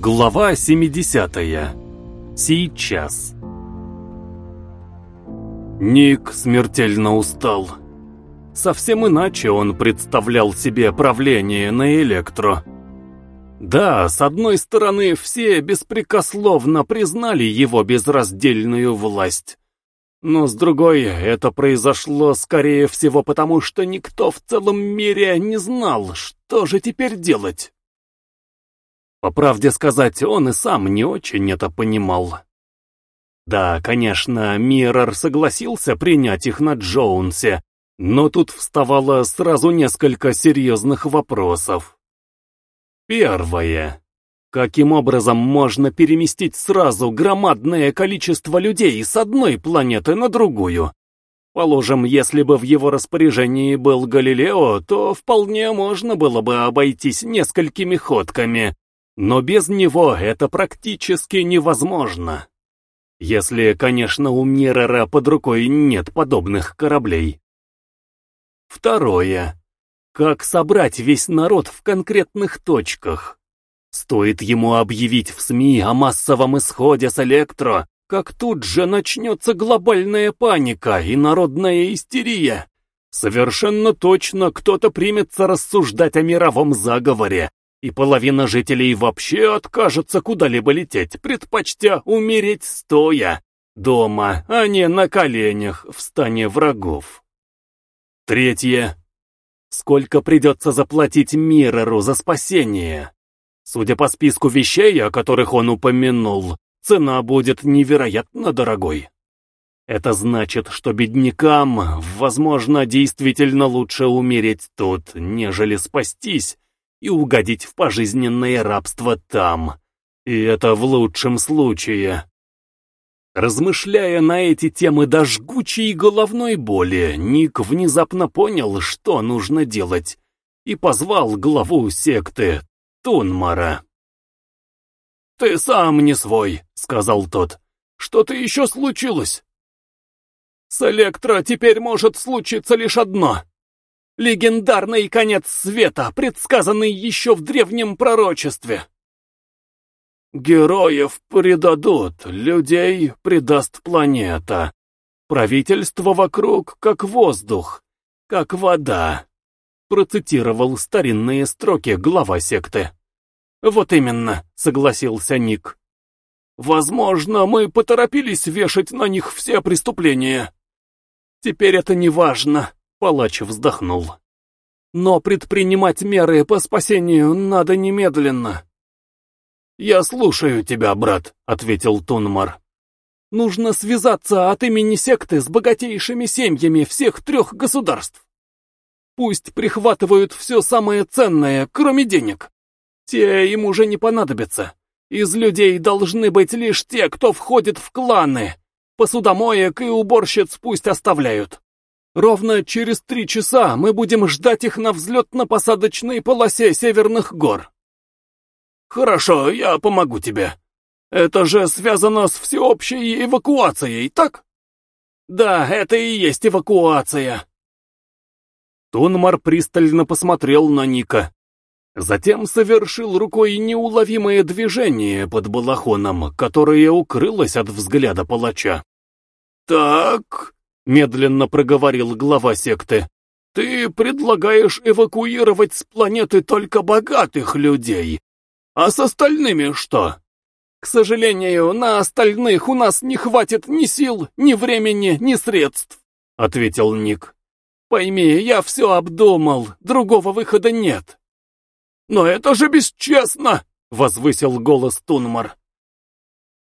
Глава 70. Сейчас. Ник смертельно устал. Совсем иначе он представлял себе правление на Электро. Да, с одной стороны, все беспрекословно признали его безраздельную власть. Но с другой, это произошло, скорее всего, потому что никто в целом мире не знал, что же теперь делать. По правде сказать, он и сам не очень это понимал. Да, конечно, Миррор согласился принять их на Джоунсе, но тут вставало сразу несколько серьезных вопросов. Первое. Каким образом можно переместить сразу громадное количество людей с одной планеты на другую? Положим, если бы в его распоряжении был Галилео, то вполне можно было бы обойтись несколькими ходками, но без него это практически невозможно. Если, конечно, у Миррора под рукой нет подобных кораблей. Второе. Как собрать весь народ в конкретных точках? Стоит ему объявить в СМИ о массовом исходе с Электро, как тут же начнется глобальная паника и народная истерия. Совершенно точно кто-то примется рассуждать о мировом заговоре, и половина жителей вообще откажется куда-либо лететь, предпочтя умереть стоя, дома, а не на коленях в стане врагов. Третье. Сколько придется заплатить Миррору за спасение? Судя по списку вещей, о которых он упомянул, цена будет невероятно дорогой. Это значит, что беднякам, возможно, действительно лучше умереть тут, нежели спастись, и угодить в пожизненное рабство там. И это в лучшем случае. Размышляя на эти темы до жгучей головной боли, Ник внезапно понял, что нужно делать, и позвал главу секты, Тунмара. «Ты сам не свой», — сказал тот. «Что-то еще случилось?» «С Электро теперь может случиться лишь одно. Легендарный конец света, предсказанный еще в древнем пророчестве. Героев предадут, людей предаст планета. Правительство вокруг, как воздух, как вода. Процитировал старинные строки глава секты. Вот именно, согласился Ник. Возможно, мы поторопились вешать на них все преступления. Теперь это не важно. Палач вздохнул. Но предпринимать меры по спасению надо немедленно. «Я слушаю тебя, брат», — ответил Тунмар. «Нужно связаться от имени секты с богатейшими семьями всех трех государств. Пусть прихватывают все самое ценное, кроме денег. Те им уже не понадобятся. Из людей должны быть лишь те, кто входит в кланы. Посудомоек и уборщиц пусть оставляют. Ровно через три часа мы будем ждать их на взлетно-посадочной полосе Северных гор. Хорошо, я помогу тебе. Это же связано с всеобщей эвакуацией, так? Да, это и есть эвакуация. Тунмар пристально посмотрел на Ника. Затем совершил рукой неуловимое движение под балахоном, которое укрылось от взгляда палача. «Так, медленно проговорил глава секты. «Ты предлагаешь эвакуировать с планеты только богатых людей. А с остальными что?» «К сожалению, на остальных у нас не хватит ни сил, ни времени, ни средств», — ответил Ник. «Пойми, я все обдумал, другого выхода нет». «Но это же бесчестно!» — возвысил голос Тунмар.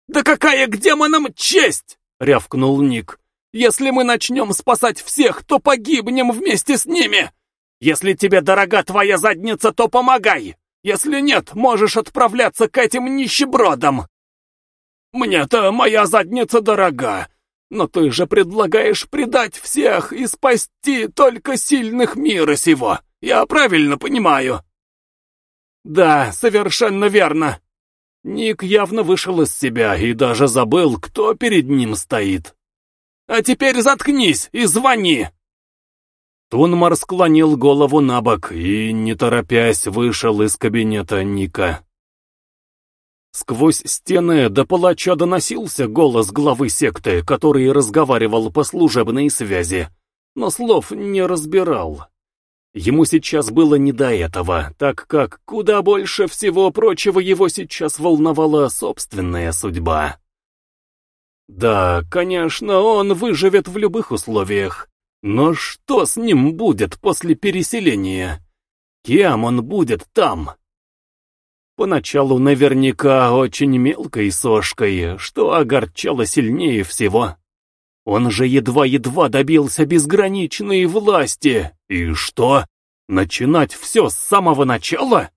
«Да какая к демонам честь!» — рявкнул Ник. Если мы начнем спасать всех, то погибнем вместе с ними. Если тебе дорога твоя задница, то помогай. Если нет, можешь отправляться к этим нищебродам. Мне-то моя задница дорога, но ты же предлагаешь предать всех и спасти только сильных мира сего. Я правильно понимаю? Да, совершенно верно. Ник явно вышел из себя и даже забыл, кто перед ним стоит. А теперь заткнись и звони!» Тунмар склонил голову на бок и, не торопясь, вышел из кабинета Ника. Сквозь стены до палача доносился голос главы секты, который разговаривал по служебной связи, но слов не разбирал. Ему сейчас было не до этого, так как куда больше всего прочего его сейчас волновала собственная судьба. Да, конечно, он выживет в любых условиях, но что с ним будет после переселения? Кем он будет там? Поначалу наверняка очень мелкой сошкой, что огорчало сильнее всего. Он же едва-едва добился безграничной власти. И что? Начинать все с самого начала?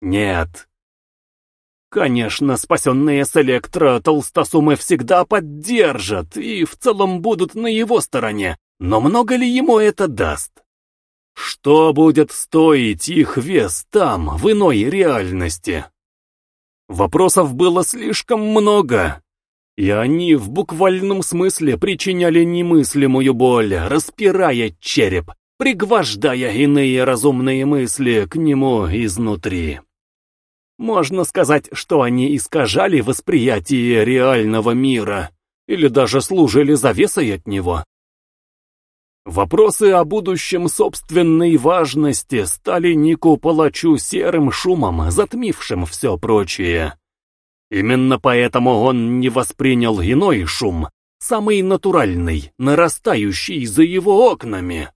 Нет. Конечно, спасенные с электро толстосумы всегда поддержат и в целом будут на его стороне, но много ли ему это даст? Что будет стоить их вес там, в иной реальности? Вопросов было слишком много, и они в буквальном смысле причиняли немыслимую боль, распирая череп, пригвождая иные разумные мысли к нему изнутри. Можно сказать, что они искажали восприятие реального мира, или даже служили завесой от него. Вопросы о будущем собственной важности стали Нику Палачу серым шумом, затмившим все прочее. Именно поэтому он не воспринял иной шум, самый натуральный, нарастающий за его окнами.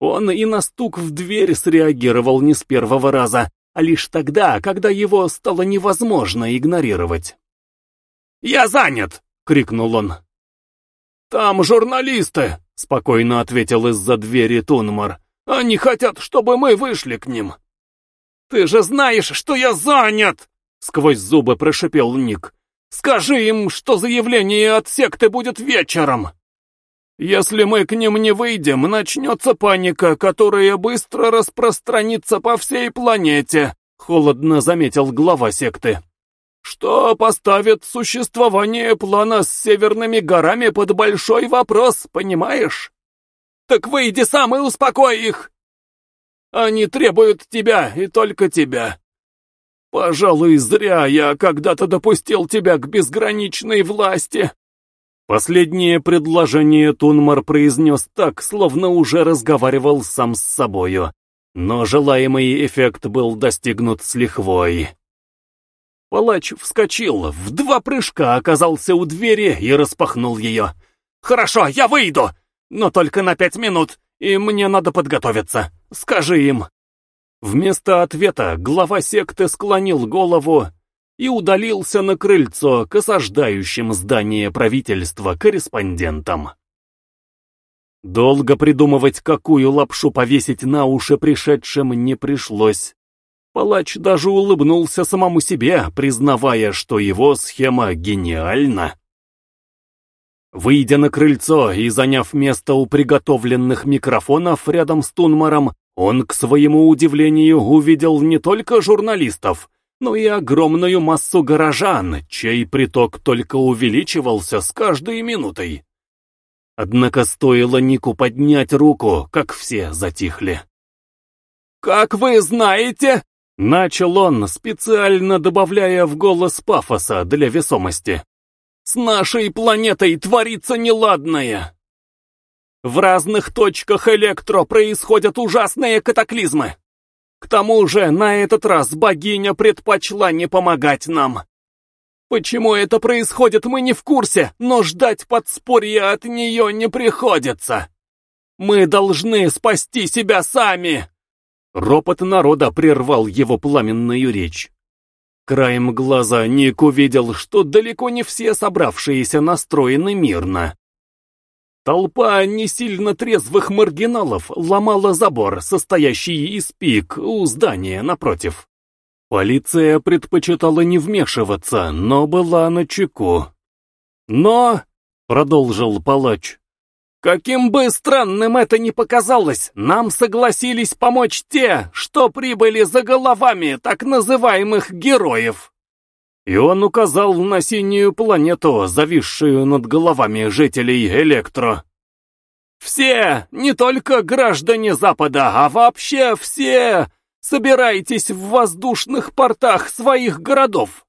Он и на стук в дверь среагировал не с первого раза, а лишь тогда, когда его стало невозможно игнорировать. «Я занят!» — крикнул он. «Там журналисты!» — спокойно ответил из-за двери Тунмар. «Они хотят, чтобы мы вышли к ним!» «Ты же знаешь, что я занят!» — сквозь зубы прошипел Ник. «Скажи им, что заявление от секты будет вечером!» «Если мы к ним не выйдем, начнется паника, которая быстро распространится по всей планете», — холодно заметил глава секты. «Что поставит существование плана с северными горами под большой вопрос, понимаешь? Так выйди сам и успокой их! Они требуют тебя и только тебя. Пожалуй, зря я когда-то допустил тебя к безграничной власти. Последнее предложение Тунмар произнес так, словно уже разговаривал сам с собою. Но желаемый эффект был достигнут с лихвой. Палач вскочил, в два прыжка оказался у двери и распахнул ее. «Хорошо, я выйду, но только на пять минут, и мне надо подготовиться. Скажи им». Вместо ответа глава секты склонил голову и удалился на крыльцо к осаждающим здание правительства корреспондентам. Долго придумывать, какую лапшу повесить на уши пришедшим, не пришлось. Палач даже улыбнулся самому себе, признавая, что его схема гениальна. Выйдя на крыльцо и заняв место у приготовленных микрофонов рядом с Тунмаром, он, к своему удивлению, увидел не только журналистов, но и огромную массу горожан, чей приток только увеличивался с каждой минутой. Однако стоило Нику поднять руку, как все затихли. «Как вы знаете...» — начал он, специально добавляя в голос пафоса для весомости. «С нашей планетой творится неладное!» В разных точках электро происходят ужасные катаклизмы. К тому же, на этот раз богиня предпочла не помогать нам. Почему это происходит, мы не в курсе, но ждать подспорья от нее не приходится. Мы должны спасти себя сами. Ропот народа прервал его пламенную речь. Краем глаза Ник увидел, что далеко не все собравшиеся настроены мирно. Толпа не сильно трезвых маргиналов ломала забор, состоящий из пик у здания напротив. Полиция предпочитала не вмешиваться, но была на чеку. «Но», — продолжил палач, — «каким бы странным это ни показалось, нам согласились помочь те, что прибыли за головами так называемых героев». И он указал на синюю планету, зависшую над головами жителей Электро. «Все, не только граждане Запада, а вообще все, собирайтесь в воздушных портах своих городов.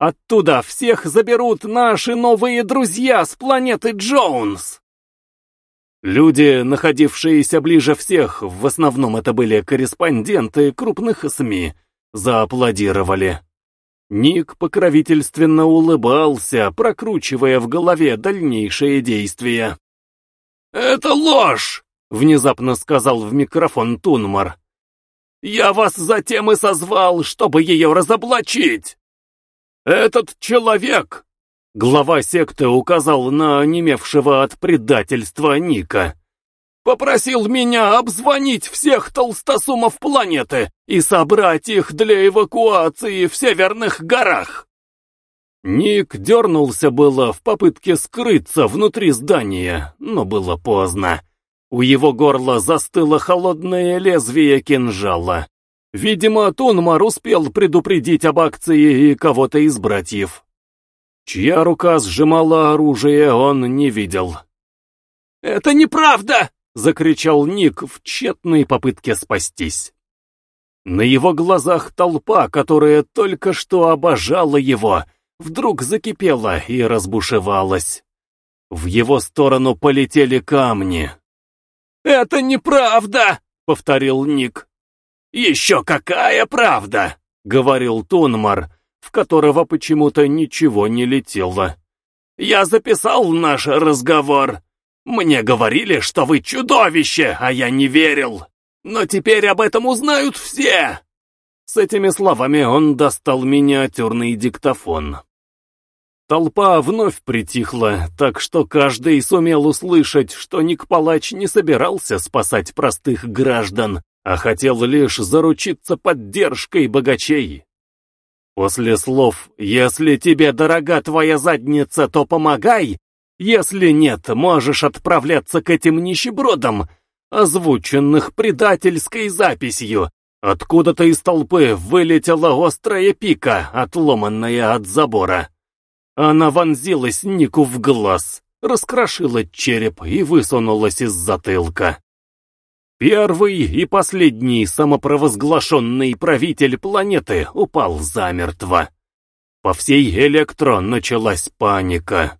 Оттуда всех заберут наши новые друзья с планеты Джонс. Люди, находившиеся ближе всех, в основном это были корреспонденты крупных СМИ, зааплодировали. Ник покровительственно улыбался, прокручивая в голове дальнейшие действия. «Это ложь!» — внезапно сказал в микрофон Тунмар. «Я вас затем и созвал, чтобы ее разоблачить! Этот человек Глава секты указал на онемевшего от предательства Ника. «Попросил меня обзвонить всех толстосумов планеты и собрать их для эвакуации в Северных горах!» Ник дернулся было в попытке скрыться внутри здания, но было поздно. У его горла застыло холодное лезвие кинжала. Видимо, Тунмар успел предупредить об акции и кого-то из братьев. Чья рука сжимала оружие, он не видел. «Это неправда!» — закричал Ник в тщетной попытке спастись. На его глазах толпа, которая только что обожала его, вдруг закипела и разбушевалась. В его сторону полетели камни. «Это неправда!» — повторил Ник. «Еще какая правда!» — говорил Тунмар, в которого почему-то ничего не летело. «Я записал наш разговор. Мне говорили, что вы чудовище, а я не верил. Но теперь об этом узнают все!» С этими словами он достал миниатюрный диктофон. Толпа вновь притихла, так что каждый сумел услышать, что Ник Палач не собирался спасать простых граждан, а хотел лишь заручиться поддержкой богачей. После слов «Если тебе дорога твоя задница, то помогай», «Если нет, можешь отправляться к этим нищебродам», озвученных предательской записью, откуда-то из толпы вылетела острая пика, отломанная от забора. Она вонзилась Нику в глаз, раскрошила череп и высунулась из затылка. Первый и последний самопровозглашенный правитель планеты упал замертво. По всей Электро началась паника.